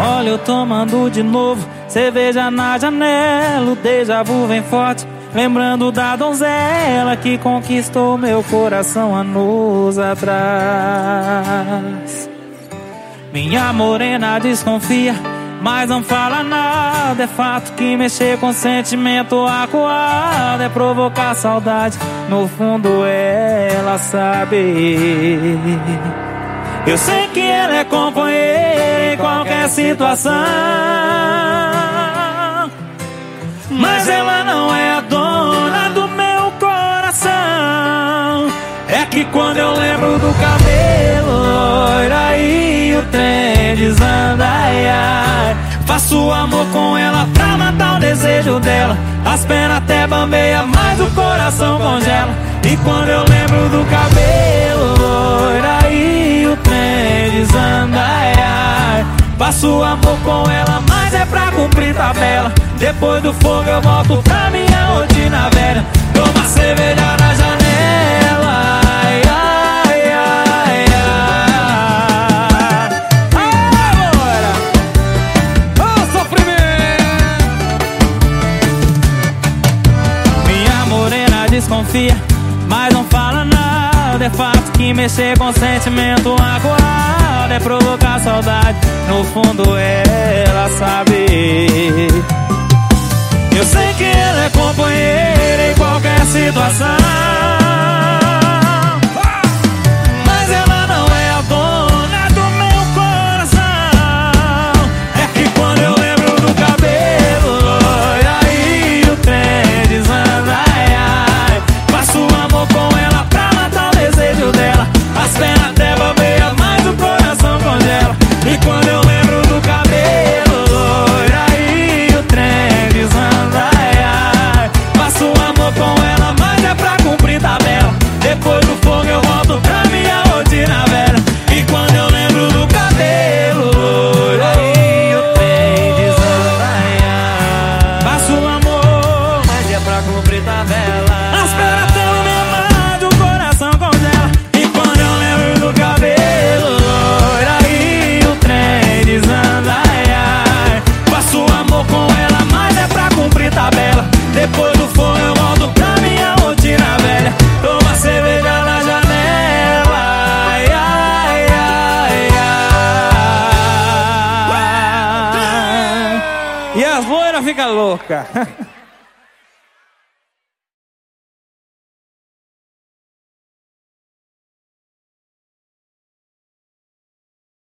olha eu tomando de novo. Cerveja na janela, o déjà vu vem forte. Lembrando da donzela que conquistou meu coração anos atrás. Minha morena desconfia, mas não fala nada. É fato que mexer com sentimento acuado É provocar saudade, no fundo ela sabe eu sei que ela é companheira em qualquer situação. Mas ela não é a dona do meu coração. É que quando eu lembro do cabelo loira e o trem desanda, ai, ai, faço amor com ela pra matar o desejo dela. As pernas até bambeia, mas o coração congela. E quando eu lembro do cabelo faço amor com ela, mas é pra cumprir tabela. Depois do fogo eu volto pra minha rotina velha. Toma cerveja na janela. Ai, ai, ai, ai. Agora! Ô sofrimento! Minha morena desconfia, mas não fala nada. É fato que mexer com sentimento aguado é provocar saudade. No fundo ela sabe. Eu sei que ela é companheira em qualquer situação. Depois do fogo eu volto pra minha rotina velha. Toma cerveja na janela. Ai, ai, ai, ai. E as loiras ficam loucas.